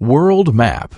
World map.